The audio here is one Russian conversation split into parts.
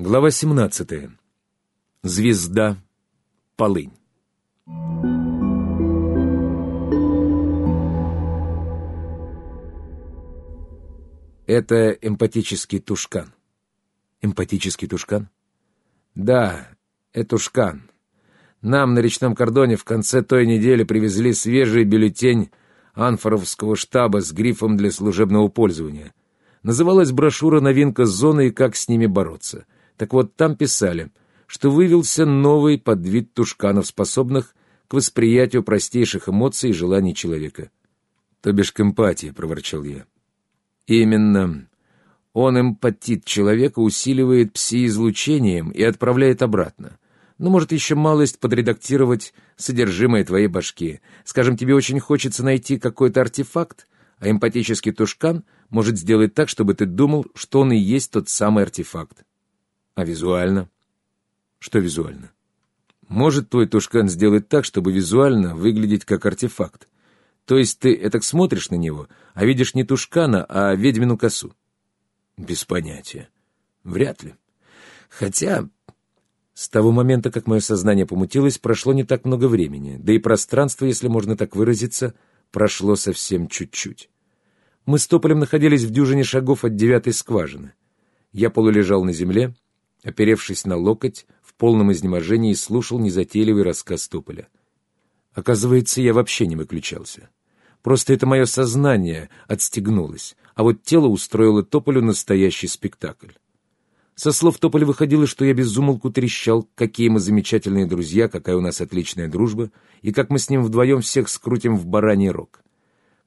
Глава 17. Звезда. Полынь. Это эмпатический тушкан. Эмпатический тушкан? Да, это тушкан. Нам на речном кордоне в конце той недели привезли свежий бюллетень Анфоровского штаба с грифом для служебного пользования. Называлась брошюра «Новинка зоны и как с ними бороться». Так вот, там писали, что вывелся новый подвид тушканов, способных к восприятию простейших эмоций и желаний человека. «То бишь к эмпатии», — проворчал я. «Именно. Он эмпатит человека, усиливает пси-излучением и отправляет обратно. Ну, может, еще малость подредактировать содержимое твоей башки. Скажем, тебе очень хочется найти какой-то артефакт, а эмпатический тушкан может сделать так, чтобы ты думал, что он и есть тот самый артефакт. А визуально? Что визуально? Может твой тушкан сделать так, чтобы визуально выглядеть как артефакт? То есть ты этак смотришь на него, а видишь не тушкана, а ведьмину косу? Без понятия. Вряд ли. Хотя, с того момента, как мое сознание помутилось, прошло не так много времени, да и пространство, если можно так выразиться, прошло совсем чуть-чуть. Мы с Тополем находились в дюжине шагов от девятой скважины. Я полулежал на земле, оперевшись на локоть, в полном изнеможении слушал незатейливый рассказ Туполя. Оказывается, я вообще не выключался. Просто это мое сознание отстегнулось, а вот тело устроило Тополю настоящий спектакль. Со слов Тополя выходило, что я безумолку трещал, какие мы замечательные друзья, какая у нас отличная дружба, и как мы с ним вдвоем всех скрутим в бараний рог.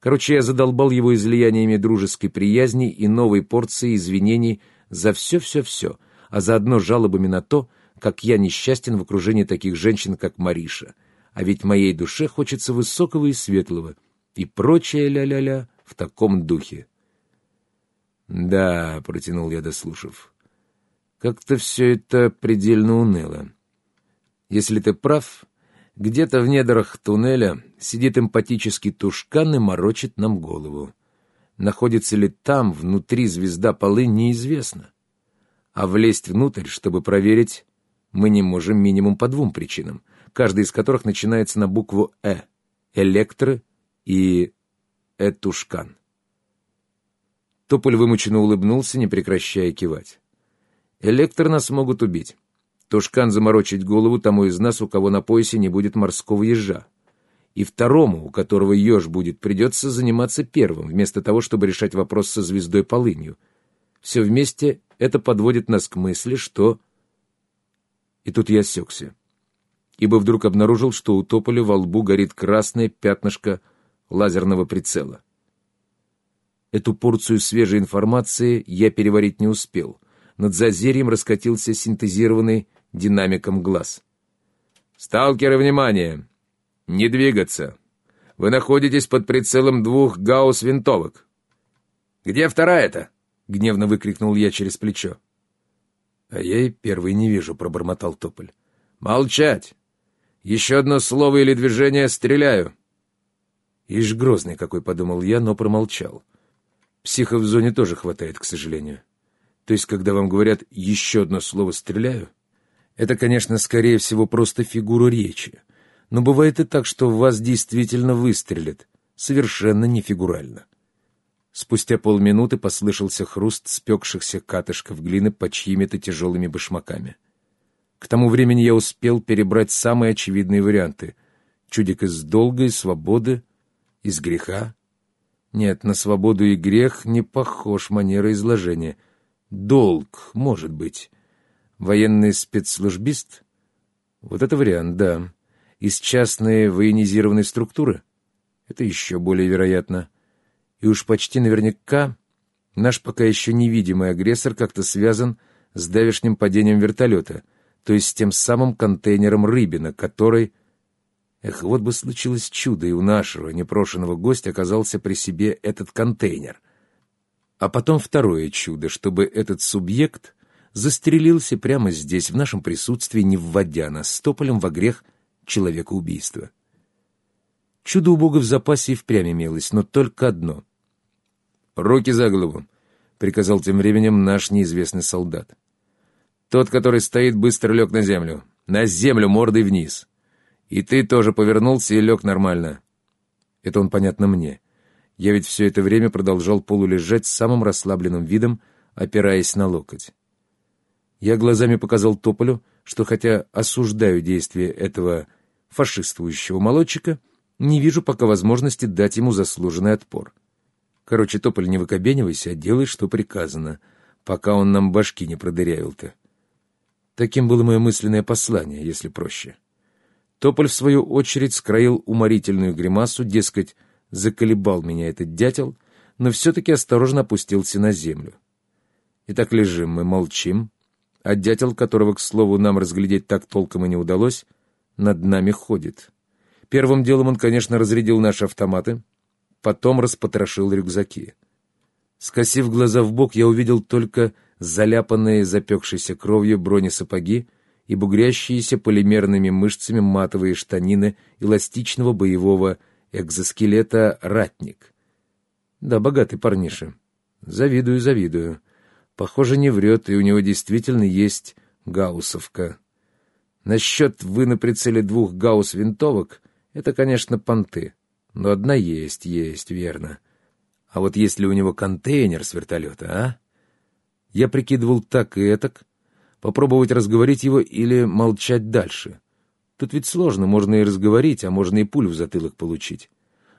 Короче, я задолбал его излияниями дружеской приязни и новой порции извинений за все-все-все — а заодно жалобами на то, как я несчастен в окружении таких женщин, как Мариша. А ведь моей душе хочется высокого и светлого, и прочее ля-ля-ля в таком духе. «Да», — протянул я, дослушав, — «как-то все это предельно уныло. Если ты прав, где-то в недрах туннеля сидит эмпатический тушкан и морочит нам голову. Находится ли там, внутри звезда полы, неизвестно а влезть внутрь, чтобы проверить, мы не можем минимум по двум причинам, каждая из которых начинается на букву «э» — «электро» и «этушкан». Тополь вымученно улыбнулся, не прекращая кивать. «Электр нас могут убить. Тушкан заморочить голову тому из нас, у кого на поясе не будет морского ежа. И второму, у которого еж будет, придется заниматься первым, вместо того, чтобы решать вопрос со звездой полынью. Все вместе это подводит нас к мысли, что... И тут я осекся, ибо вдруг обнаружил, что у тополя во лбу горит красное пятнышко лазерного прицела. Эту порцию свежей информации я переварить не успел. Над зазерьем раскатился синтезированный динамиком глаз. «Сталкеры, внимание! Не двигаться! Вы находитесь под прицелом двух гаусс-винтовок!» «Где вторая-то?» — гневно выкрикнул я через плечо. «А я и первый не вижу», — пробормотал Тополь. «Молчать! Еще одно слово или движение — стреляю!» «Ишь, грозный какой», — подумал я, но промолчал. Психов в зоне тоже хватает, к сожалению. То есть, когда вам говорят «еще одно слово стреляю», это, конечно, скорее всего, просто фигура речи. Но бывает и так, что в вас действительно выстрелят, совершенно не фигурально. Спустя полминуты послышался хруст спекшихся катышков глины под чьими-то тяжелыми башмаками. К тому времени я успел перебрать самые очевидные варианты. Чудик из долга и свободы, из греха. Нет, на свободу и грех не похож манера изложения. Долг, может быть. Военный спецслужбист? Вот это вариант, да. Из частной военизированной структуры? Это еще более вероятно. — и уж почти наверняка наш пока еще невидимый агрессор как-то связан с давешним падением вертолета, то есть с тем самым контейнером Рыбина, который... Эх, вот бы случилось чудо, и у нашего непрошенного гостя оказался при себе этот контейнер. А потом второе чудо, чтобы этот субъект застрелился прямо здесь, в нашем присутствии, не вводя нас стополем во грех человека-убийства. Чудо у Бога в запасе и впрямь имелось, но только одно — «Руки за голову!» — приказал тем временем наш неизвестный солдат. Тот, который стоит, быстро лег на землю. На землю, мордой вниз. И ты тоже повернулся и лег нормально. Это он, понятно, мне. Я ведь все это время продолжал полулежать с самым расслабленным видом, опираясь на локоть. Я глазами показал Тополю, что хотя осуждаю действия этого фашистующего молодчика, не вижу пока возможности дать ему заслуженный отпор. Короче, Тополь, не выкобенивайся, а делай, что приказано, пока он нам башки не продырявил-то. Таким было мое мысленное послание, если проще. Тополь, в свою очередь, скроил уморительную гримасу, дескать, заколебал меня этот дятел, но все-таки осторожно опустился на землю. И так лежим мы, молчим, а дятел, которого, к слову, нам разглядеть так толком и не удалось, над нами ходит. Первым делом он, конечно, разрядил наши автоматы, потом распотрошил рюкзаки. Скосив глаза в бок, я увидел только заляпанные запекшейся кровью бронесапоги и бугрящиеся полимерными мышцами матовые штанины эластичного боевого экзоскелета «Ратник». Да, богатый парниша. Завидую, завидую. Похоже, не врет, и у него действительно есть гауссовка. Насчет «вы на прицеле двух гаусс-винтовок» — это, конечно, понты. Но одна есть, есть, верно. А вот есть ли у него контейнер с вертолета, а? Я прикидывал так и этак, попробовать разговорить его или молчать дальше. Тут ведь сложно, можно и разговорить, а можно и пулю в затылок получить.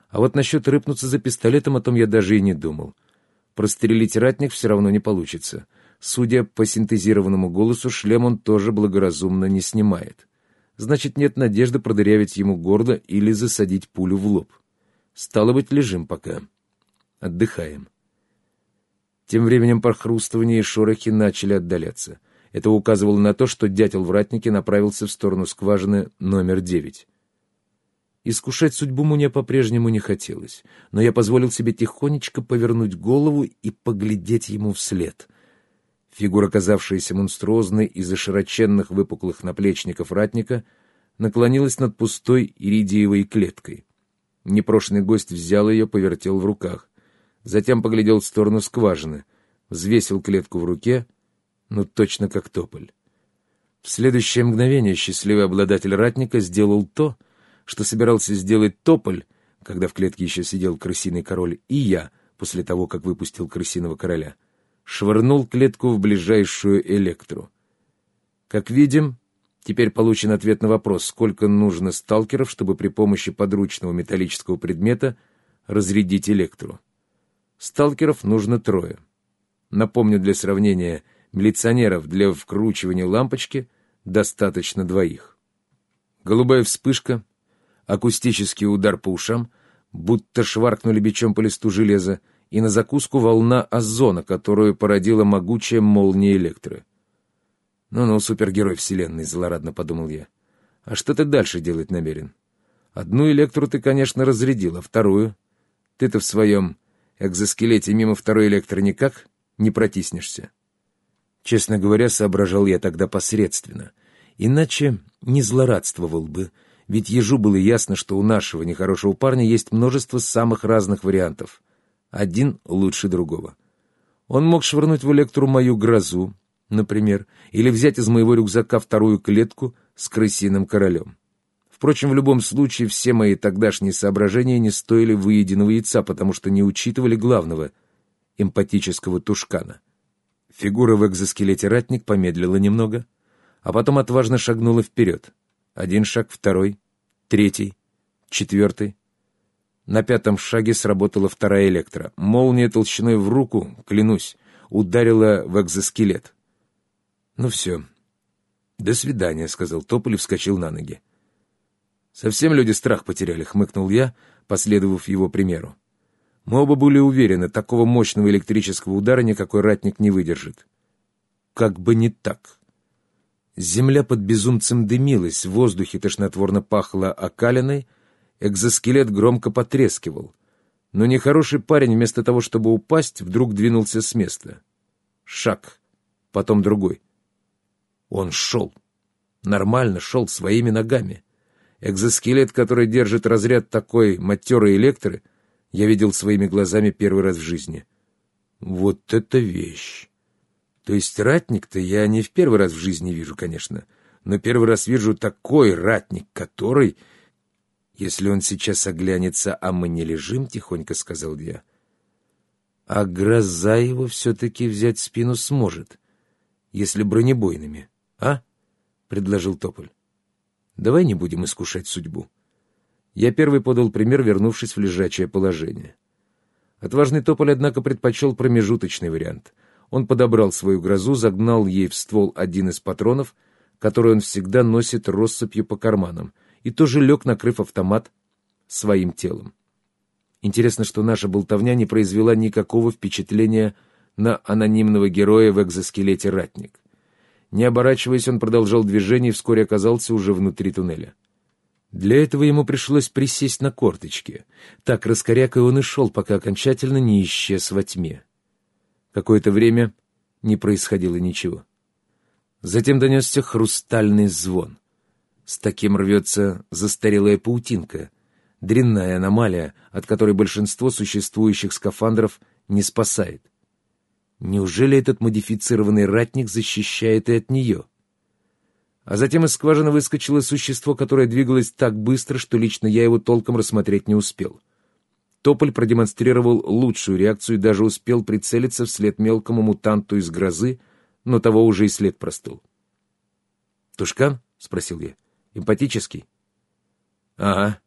А вот насчет рыпнуться за пистолетом о том я даже и не думал. Прострелить ратник все равно не получится. Судя по синтезированному голосу, шлем он тоже благоразумно не снимает. Значит, нет надежды продырявить ему горло или засадить пулю в лоб. Стало быть, лежим пока. Отдыхаем. Тем временем похрустывания и шорохи начали отдаляться. Это указывало на то, что дятел в направился в сторону скважины номер девять. Искушать судьбу мне по-прежнему не хотелось, но я позволил себе тихонечко повернуть голову и поглядеть ему вслед. Фигура, казавшаяся монструозной из-за широченных выпуклых наплечников ратника, наклонилась над пустой иридиевой клеткой. Непрошенный гость взял ее, повертел в руках. Затем поглядел в сторону скважины, взвесил клетку в руке, ну точно как тополь. В следующее мгновение счастливый обладатель ратника сделал то, что собирался сделать тополь, когда в клетке еще сидел крысиный король, и я, после того, как выпустил крысиного короля, швырнул клетку в ближайшую электру. Как видим, теперь получен ответ на вопрос, сколько нужно сталкеров, чтобы при помощи подручного металлического предмета разрядить электру. Сталкеров нужно трое. Напомню для сравнения, милиционеров для вкручивания лампочки достаточно двоих. Голубая вспышка, акустический удар по ушам, будто шваркнули бичом по листу железа, и на закуску волна озона, которую породила могучая молния электро. «Ну-ну, супергерой вселенной», — злорадно подумал я. «А что ты дальше делать намерен? Одну электру ты, конечно, разрядил, а вторую? Ты-то в своем экзоскелете мимо второй электро никак не протиснешься. Честно говоря, соображал я тогда посредственно. Иначе не злорадствовал бы, ведь ежу было ясно, что у нашего нехорошего парня есть множество самых разных вариантов. Один лучше другого. Он мог швырнуть в электру мою грозу, например, или взять из моего рюкзака вторую клетку с крысиным королем. Впрочем, в любом случае все мои тогдашние соображения не стоили выеденного яйца, потому что не учитывали главного — эмпатического тушкана. Фигура в экзоскелете ратник помедлила немного, а потом отважно шагнула вперед. Один шаг, второй, третий, четвертый. На пятом шаге сработала вторая электро. Молния толщиной в руку, клянусь, ударила в экзоскелет. «Ну все. До свидания», — сказал Тополь и вскочил на ноги. «Совсем люди страх потеряли», — хмыкнул я, последовав его примеру. Мы оба были уверены, такого мощного электрического удара никакой ратник не выдержит. Как бы не так. Земля под безумцем дымилась, в воздухе тошнотворно пахло окалиной, экзоскелет громко потрескивал. Но нехороший парень, вместо того, чтобы упасть, вдруг двинулся с места. Шаг, потом другой. Он шел. Нормально шел своими ногами. Экзоскелет, который держит разряд такой матерой электры, я видел своими глазами первый раз в жизни. Вот это вещь! То есть ратник-то я не в первый раз в жизни вижу, конечно, но первый раз вижу такой ратник, который... Если он сейчас оглянется, а мы не лежим, — тихонько сказал я. А гроза его все-таки взять в спину сможет, если бронебойными, а? — предложил Тополь. Давай не будем искушать судьбу. Я первый подал пример, вернувшись в лежачее положение. Отважный Тополь, однако, предпочел промежуточный вариант. Он подобрал свою грозу, загнал ей в ствол один из патронов, который он всегда носит россыпью по карманам, и тоже лег, накрыв автомат своим телом. Интересно, что наша болтовня не произвела никакого впечатления на анонимного героя в экзоскелете «Ратник». Не оборачиваясь, он продолжал движение и вскоре оказался уже внутри туннеля. Для этого ему пришлось присесть на корточки. Так раскорякой он и шел, пока окончательно не исчез во тьме. Какое-то время не происходило ничего. Затем донесся хрустальный звон. С таким рвется застарелая паутинка, дрянная аномалия, от которой большинство существующих скафандров не спасает. Неужели этот модифицированный ратник защищает и от нее? А затем из скважины выскочило существо, которое двигалось так быстро, что лично я его толком рассмотреть не успел. Тополь продемонстрировал лучшую реакцию и даже успел прицелиться вслед мелкому мутанту из грозы, но того уже и след простыл. «Тушкан?» — спросил я. «Эмпатический?» «Ага.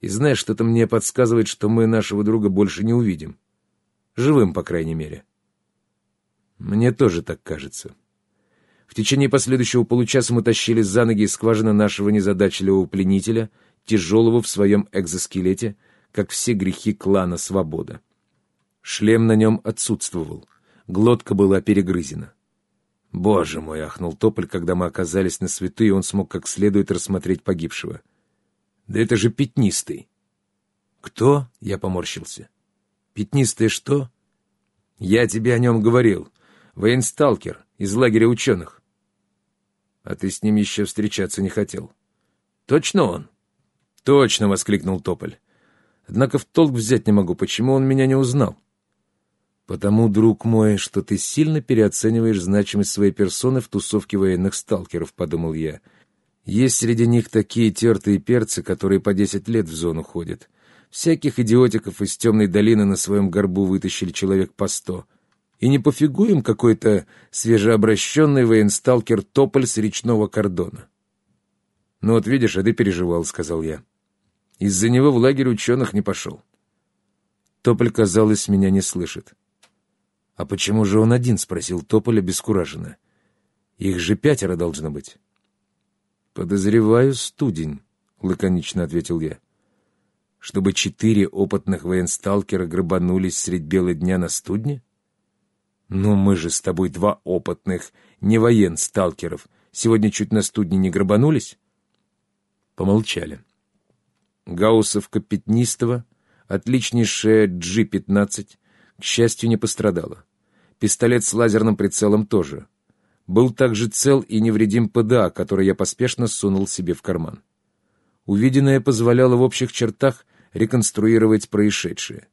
И знаешь, что-то мне подсказывает, что мы нашего друга больше не увидим. Живым, по крайней мере». Мне тоже так кажется. В течение последующего получаса мы тащили за ноги из скважины нашего незадачливого пленителя, тяжелого в своем экзоскелете, как все грехи клана Свобода. Шлем на нем отсутствовал, глотка была перегрызена. «Боже мой!» — ахнул Тополь, когда мы оказались на свету, и он смог как следует рассмотреть погибшего. «Да это же пятнистый!» «Кто?» — я поморщился. «Пятнистый что?» «Я тебе о нем говорил военсталкер из лагеря ученых. А ты с ним еще встречаться не хотел. Точно он? Точно, воскликнул Тополь. Однако в толк взять не могу, почему он меня не узнал. Потому, друг мой, что ты сильно переоцениваешь значимость своей персоны в тусовке военных сталкеров, подумал я. Есть среди них такие тертые перцы, которые по десять лет в зону ходят. Всяких идиотиков из темной долины на своем горбу вытащили человек по сто — и не пофигу им какой-то свежеобращенный военсталкер Тополь с речного кордона. «Ну вот видишь, а ты переживал», — сказал я. «Из-за него в лагерь ученых не пошел». Тополь, казалось, меня не слышит. «А почему же он один?» — спросил Тополь обескураженно. «Их же пятеро должно быть». «Подозреваю, студень», — лаконично ответил я. «Чтобы четыре опытных военсталкера грабанулись средь бела дня на студне?» «Ну, мы же с тобой два опытных, не воен-сталкеров. Сегодня чуть на студне не грабанулись?» Помолчали. Гауссовка Пятнистого, отличнейшая G-15, к счастью, не пострадала. Пистолет с лазерным прицелом тоже. Был также цел и невредим ПДА, который я поспешно сунул себе в карман. Увиденное позволяло в общих чертах реконструировать происшедшее.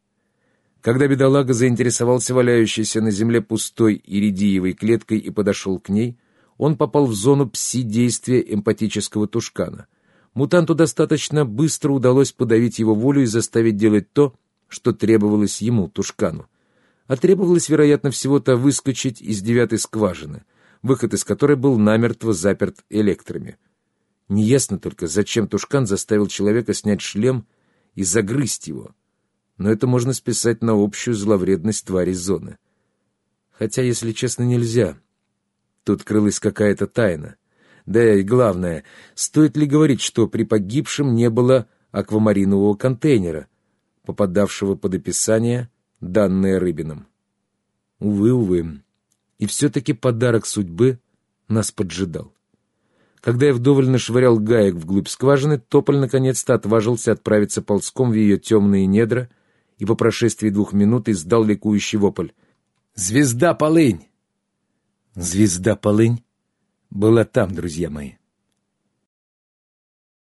Когда бедолага заинтересовался валяющейся на земле пустой иридиевой клеткой и подошел к ней, он попал в зону пси-действия эмпатического тушкана. Мутанту достаточно быстро удалось подавить его волю и заставить делать то, что требовалось ему, тушкану. А требовалось, вероятно, всего-то выскочить из девятой скважины, выход из которой был намертво заперт электрами. Неясно только, зачем тушкан заставил человека снять шлем и загрызть его — но это можно списать на общую зловредность твари зоны. Хотя, если честно, нельзя. Тут крылась какая-то тайна. Да и главное, стоит ли говорить, что при погибшем не было аквамаринового контейнера, попадавшего под описание, данное Рыбином? Увы, увы. И все-таки подарок судьбы нас поджидал. Когда я вдоволь нашвырял гаек вглубь скважины, Тополь наконец-то отважился отправиться ползком в ее темные недра — и по прошествии двух минут издал ликующий вопль. «Звезда Полынь!» Звезда Полынь была там, друзья мои.